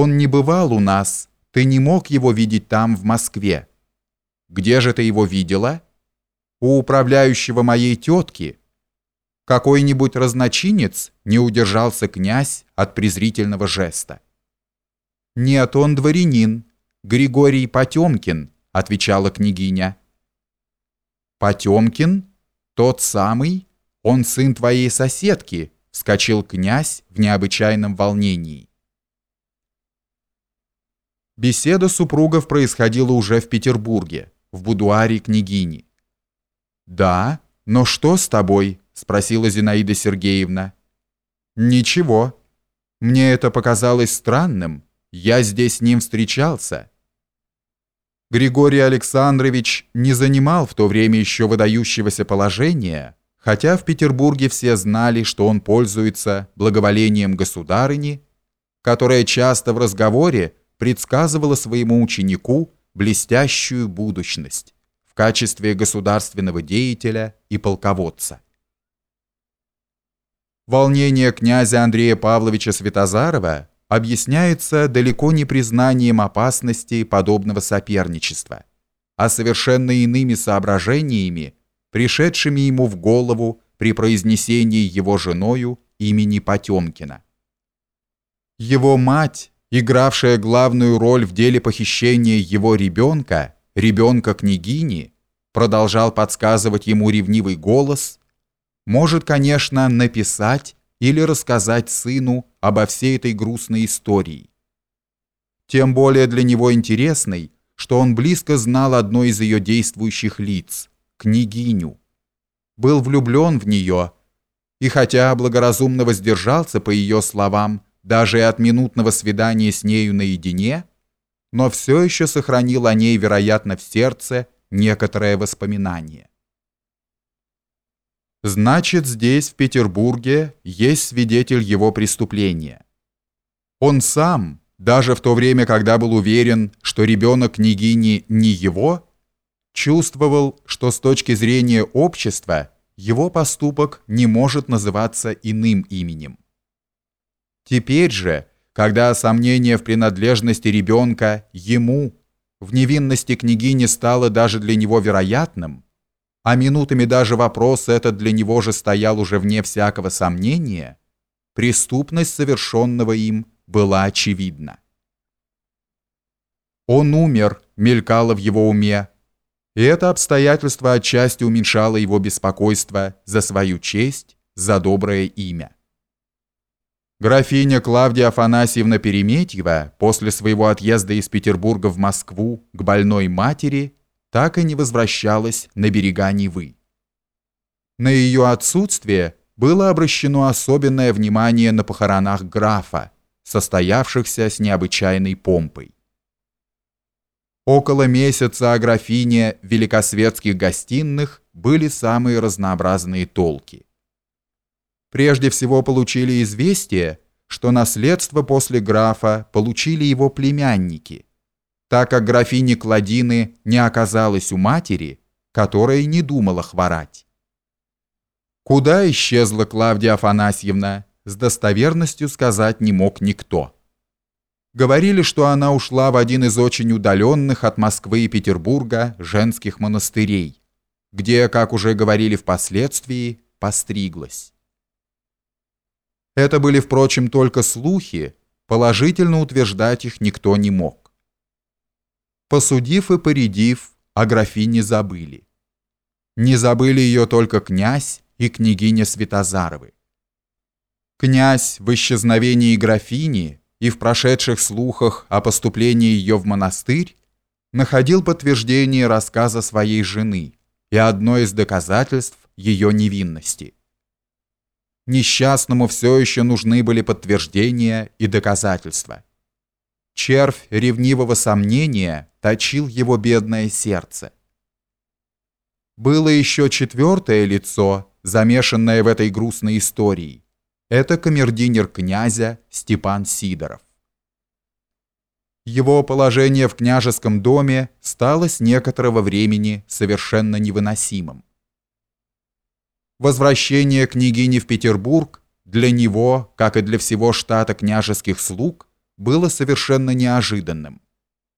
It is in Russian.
Он не бывал у нас, ты не мог его видеть там, в Москве. Где же ты его видела? У управляющего моей тетки. Какой-нибудь разночинец не удержался князь от презрительного жеста. «Нет, он дворянин, Григорий Потемкин», — отвечала княгиня. «Потемкин? Тот самый? Он сын твоей соседки», — вскочил князь в необычайном волнении. Беседа супругов происходила уже в Петербурге, в будуаре княгини. «Да, но что с тобой?» – спросила Зинаида Сергеевна. «Ничего. Мне это показалось странным. Я здесь с ним встречался». Григорий Александрович не занимал в то время еще выдающегося положения, хотя в Петербурге все знали, что он пользуется благоволением государыни, которая часто в разговоре предсказывала своему ученику блестящую будущность в качестве государственного деятеля и полководца. Волнение князя Андрея Павловича Святозарова объясняется далеко не признанием опасности подобного соперничества, а совершенно иными соображениями, пришедшими ему в голову при произнесении его женою имени Потемкина. Его мать игравшая главную роль в деле похищения его ребенка, ребенка княгини, продолжал подсказывать ему ревнивый голос, может, конечно, написать или рассказать сыну обо всей этой грустной истории. Тем более для него интересной, что он близко знал одно из ее действующих лиц, княгиню. Был влюблен в нее, и хотя благоразумно воздержался по ее словам даже и от минутного свидания с нею наедине, но все еще сохранил о ней, вероятно, в сердце некоторое воспоминание. Значит, здесь, в Петербурге, есть свидетель его преступления. Он сам, даже в то время, когда был уверен, что ребенок княгини не его, чувствовал, что с точки зрения общества его поступок не может называться иным именем. Теперь же, когда сомнение в принадлежности ребенка ему, в невинности княгини стало даже для него вероятным, а минутами даже вопрос этот для него же стоял уже вне всякого сомнения, преступность совершенного им была очевидна. Он умер, мелькало в его уме, и это обстоятельство отчасти уменьшало его беспокойство за свою честь, за доброе имя. Графиня Клавдия Афанасьевна Переметьева после своего отъезда из Петербурга в Москву к больной матери так и не возвращалась на берега Невы. На ее отсутствие было обращено особенное внимание на похоронах графа, состоявшихся с необычайной помпой. Около месяца о графине великосветских гостиных были самые разнообразные толки прежде всего получили известие, что наследство после графа получили его племянники, так как графини Кладины не оказалось у матери, которая не думала хворать. Куда исчезла Клавдия Афанасьевна, с достоверностью сказать не мог никто. Говорили, что она ушла в один из очень удаленных от Москвы и Петербурга женских монастырей, где, как уже говорили впоследствии, постриглась. Это были, впрочем, только слухи, положительно утверждать их никто не мог. Посудив и поредив, о графине забыли. Не забыли ее только князь и княгиня Святозаровы. Князь в исчезновении графини и в прошедших слухах о поступлении ее в монастырь находил подтверждение рассказа своей жены и одно из доказательств ее невинности несчастному все еще нужны были подтверждения и доказательства. Червь ревнивого сомнения точил его бедное сердце. Было еще четвертое лицо, замешанное в этой грустной истории. Это камердинер князя Степан Сидоров. Его положение в княжеском доме стало с некоторого времени совершенно невыносимым. Возвращение княгини в Петербург для него, как и для всего штата княжеских слуг, было совершенно неожиданным.